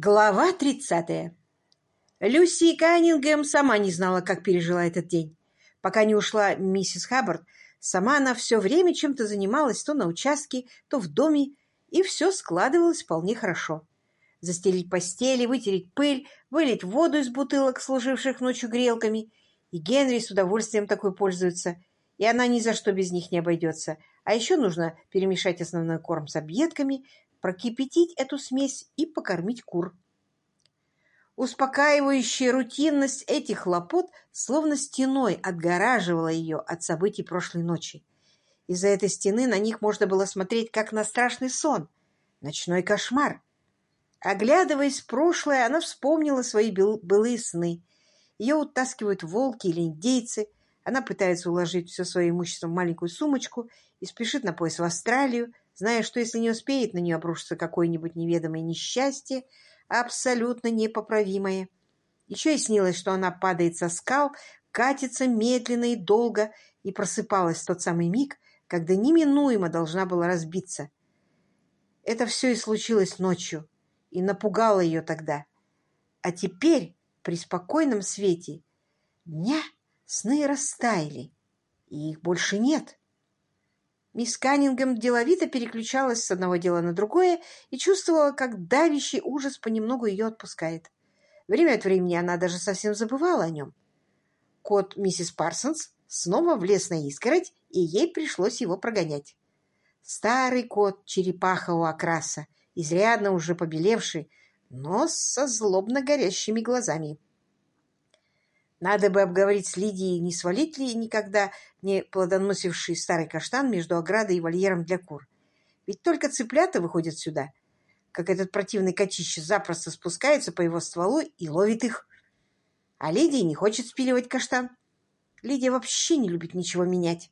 Глава 30. Люси Каннингем сама не знала, как пережила этот день. Пока не ушла миссис Хаббард, сама она все время чем-то занималась то на участке, то в доме, и все складывалось вполне хорошо. Застелить постели, вытереть пыль, вылить воду из бутылок, служивших ночью грелками. И Генри с удовольствием такой пользуется, и она ни за что без них не обойдется. А еще нужно перемешать основной корм с объедками, прокипятить эту смесь и покормить кур. Успокаивающая рутинность этих хлопот словно стеной отгораживала ее от событий прошлой ночи. Из-за этой стены на них можно было смотреть, как на страшный сон, ночной кошмар. Оглядываясь в прошлое, она вспомнила свои былые сны. Ее утаскивают волки или индейцы. Она пытается уложить все свое имущество в маленькую сумочку и спешит на пояс в Австралию, зная, что если не успеет, на нее обрушится какое-нибудь неведомое несчастье, абсолютно непоправимое. Еще и снилось, что она падает со скал, катится медленно и долго, и просыпалась в тот самый миг, когда неминуемо должна была разбиться. Это все и случилось ночью, и напугало ее тогда. А теперь, при спокойном свете дня, сны растаяли, и их больше нет. Мисс Каннингем деловито переключалась с одного дела на другое и чувствовала, как давящий ужас понемногу ее отпускает. Время от времени она даже совсем забывала о нем. Кот миссис Парсонс снова влез на искороть, и ей пришлось его прогонять. Старый кот черепахового окраса, изрядно уже побелевший, но со злобно горящими глазами. Надо бы обговорить с Лидией, не свалить ли никогда не плодоносивший старый каштан между оградой и вольером для кур. Ведь только цыплята выходят сюда, как этот противный котище запросто спускается по его стволу и ловит их. А Лидия не хочет спиливать каштан. Лидия вообще не любит ничего менять.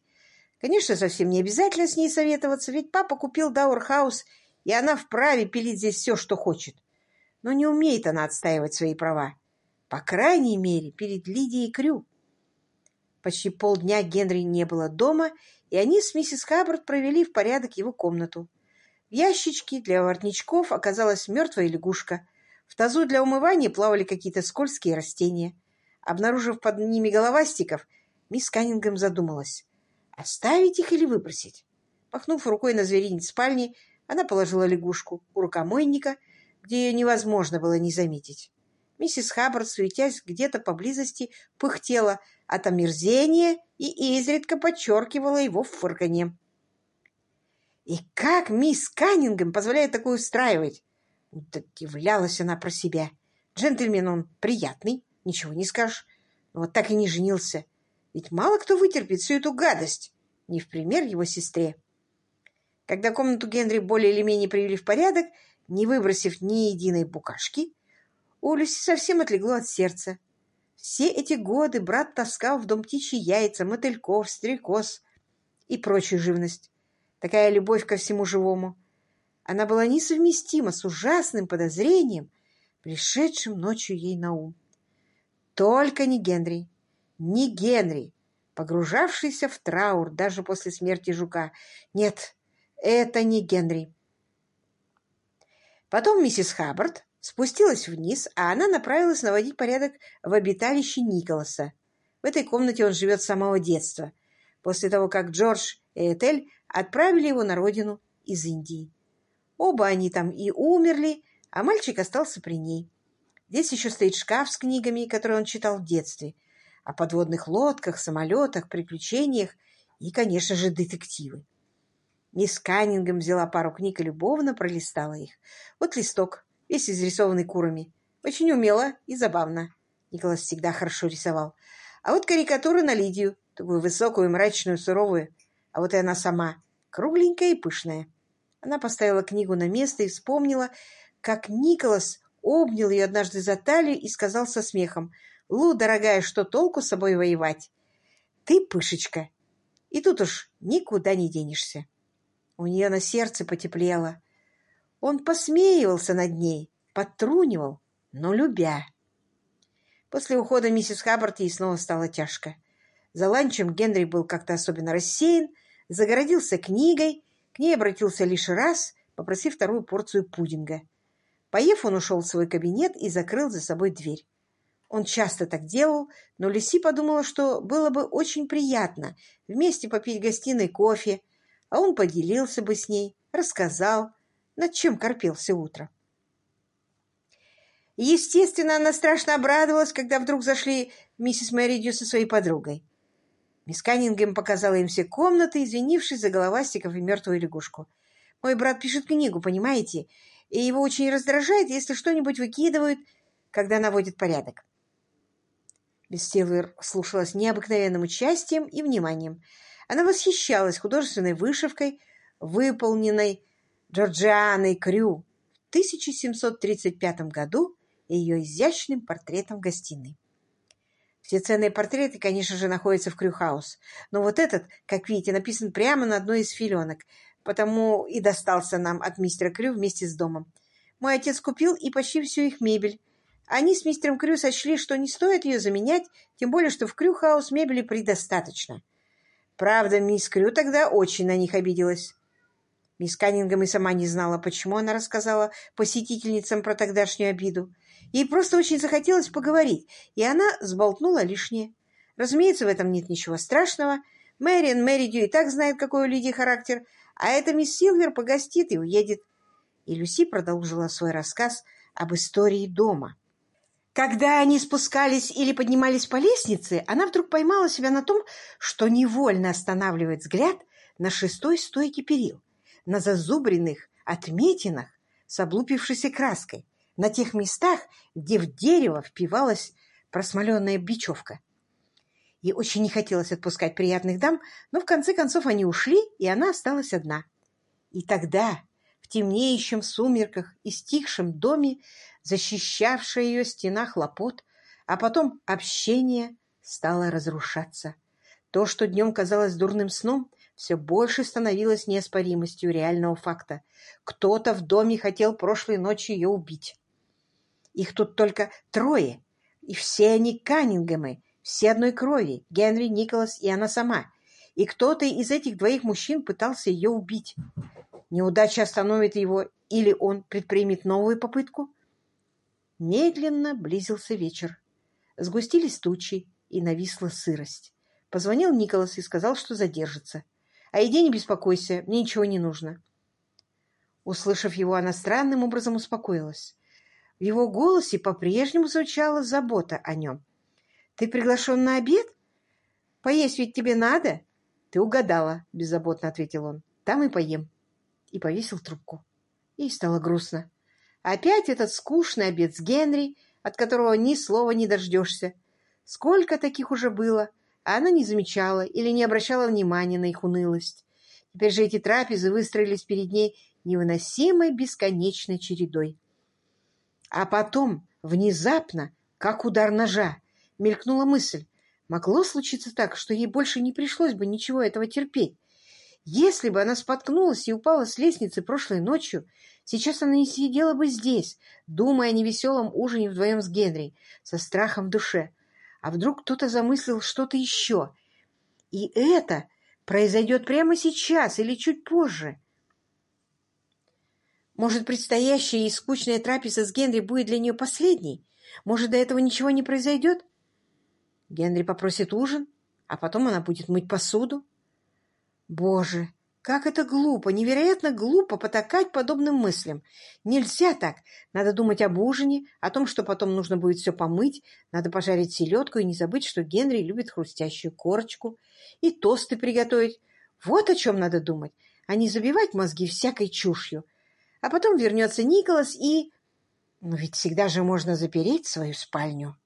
Конечно, совсем не обязательно с ней советоваться, ведь папа купил Даурхаус, и она вправе пилить здесь все, что хочет. Но не умеет она отстаивать свои права. По крайней мере, перед Лидией Крю. Почти полдня Генри не было дома, и они с миссис Хаббард провели в порядок его комнату. В ящичке для воротничков оказалась мертвая лягушка. В тазу для умывания плавали какие-то скользкие растения. Обнаружив под ними головастиков, мисс Каннингем задумалась, оставить их или выбросить. Пахнув рукой на зверинец спальни, она положила лягушку у рукомойника, где ее невозможно было не заметить. Миссис Хаббард, суетясь где-то поблизости, пыхтела от омерзения и изредка подчеркивала его в фырканье. «И как мисс Каннингем позволяет такое устраивать?» Удивлялась она про себя. «Джентльмен он приятный, ничего не скажешь, но вот так и не женился. Ведь мало кто вытерпит всю эту гадость, не в пример его сестре». Когда комнату Генри более или менее привели в порядок, не выбросив ни единой букашки, у Люси совсем отлегло от сердца. Все эти годы брат таскал в дом птичьи яйца, мотыльков, стрекоз и прочую живность. Такая любовь ко всему живому. Она была несовместима с ужасным подозрением, пришедшим ночью ей на ум. Только не Генри, не Генри, погружавшийся в траур даже после смерти жука. Нет, это не Генри. Потом миссис Хаббард спустилась вниз, а она направилась наводить порядок в обиталище Николаса. В этой комнате он живет с самого детства, после того, как Джордж и Этель отправили его на родину из Индии. Оба они там и умерли, а мальчик остался при ней. Здесь еще стоит шкаф с книгами, которые он читал в детстве, о подводных лодках, самолетах, приключениях и, конечно же, детективы. Мисс Каннингем взяла пару книг и любовно пролистала их. Вот листок, весь изрисованный курами. Очень умело и забавно. Николас всегда хорошо рисовал. А вот карикатура на Лидию, такую высокую, мрачную, суровую. А вот и она сама, кругленькая и пышная. Она поставила книгу на место и вспомнила, как Николас обнял ее однажды за талию и сказал со смехом, «Лу, дорогая, что толку с собой воевать? Ты пышечка, и тут уж никуда не денешься». У нее на сердце потеплело. Он посмеивался над ней, подтрунивал, но любя. После ухода миссис Хаббард ей снова стало тяжко. За ланчем Генри был как-то особенно рассеян, загородился книгой, к ней обратился лишь раз, попросив вторую порцию пудинга. Поев, он ушел в свой кабинет и закрыл за собой дверь. Он часто так делал, но Люси подумала, что было бы очень приятно вместе попить гостиной кофе, а он поделился бы с ней, рассказал, над чем корпел утро. Естественно, она страшно обрадовалась, когда вдруг зашли миссис Мэридью со своей подругой. Мисс Каннингем показала им все комнаты, извинившись за головастиков и мертвую лягушку. «Мой брат пишет книгу, понимаете, и его очень раздражает, если что-нибудь выкидывают, когда наводят порядок». Мисс слушалась необыкновенным участием и вниманием. Она восхищалась художественной вышивкой, выполненной Джорджианой Крю в 1735 году и ее изящным портретом в гостиной. Все ценные портреты, конечно же, находятся в Крюхаус, но вот этот, как видите, написан прямо на одной из филенок, потому и достался нам от мистера Крю вместе с домом. Мой отец купил и почти всю их мебель. Они с мистером Крю сочли, что не стоит ее заменять, тем более, что в Крюхаус мебели предостаточно. Правда, мисс Крю тогда очень на них обиделась. Мисс Каннингем и сама не знала, почему она рассказала посетительницам про тогдашнюю обиду. Ей просто очень захотелось поговорить, и она сболтнула лишнее. Разумеется, в этом нет ничего страшного. Мэриан Мэридью и так знает, какой у Лидии характер, а эта мисс Силвер погостит и уедет. И Люси продолжила свой рассказ об истории дома. Когда они спускались или поднимались по лестнице, она вдруг поймала себя на том, что невольно останавливает взгляд на шестой стойке перил, на зазубренных отметинах с облупившейся краской, на тех местах, где в дерево впивалась просмоленная бечевка. Ей очень не хотелось отпускать приятных дам, но в конце концов они ушли, и она осталась одна. И тогда, в темнеющем сумерках и стихшем доме, защищавшая ее стена хлопот, а потом общение стало разрушаться. То, что днем казалось дурным сном, все больше становилось неоспоримостью реального факта. Кто-то в доме хотел прошлой ночью ее убить. Их тут только трое, и все они Каннингемы, все одной крови, Генри, Николас и она сама. И кто-то из этих двоих мужчин пытался ее убить. Неудача остановит его, или он предпримет новую попытку? Медленно близился вечер. Сгустились тучи, и нависла сырость. Позвонил Николас и сказал, что задержится. «О еде не беспокойся, мне ничего не нужно». Услышав его, она странным образом успокоилась. В его голосе по-прежнему звучала забота о нем. «Ты приглашен на обед? Поесть ведь тебе надо?» «Ты угадала», — беззаботно ответил он. «Там и поем». И повесил трубку. И стало грустно. Опять этот скучный обед с Генри, от которого ни слова не дождешься. Сколько таких уже было, она не замечала или не обращала внимания на их унылость. Теперь же эти трапезы выстроились перед ней невыносимой бесконечной чередой. А потом, внезапно, как удар ножа, мелькнула мысль. Могло случиться так, что ей больше не пришлось бы ничего этого терпеть. Если бы она споткнулась и упала с лестницы прошлой ночью, сейчас она не сидела бы здесь, думая о невеселом ужине вдвоем с Генри, со страхом в душе. А вдруг кто-то замыслил что-то еще? И это произойдет прямо сейчас или чуть позже. Может, предстоящая и скучная трапеза с Генри будет для нее последней? Может, до этого ничего не произойдет? Генри попросит ужин, а потом она будет мыть посуду. Боже, как это глупо, невероятно глупо потакать подобным мыслям. Нельзя так. Надо думать об ужине, о том, что потом нужно будет все помыть, надо пожарить селедку и не забыть, что Генри любит хрустящую корочку, и тосты приготовить. Вот о чем надо думать, а не забивать мозги всякой чушью. А потом вернется Николас и... Но ведь всегда же можно запереть свою спальню.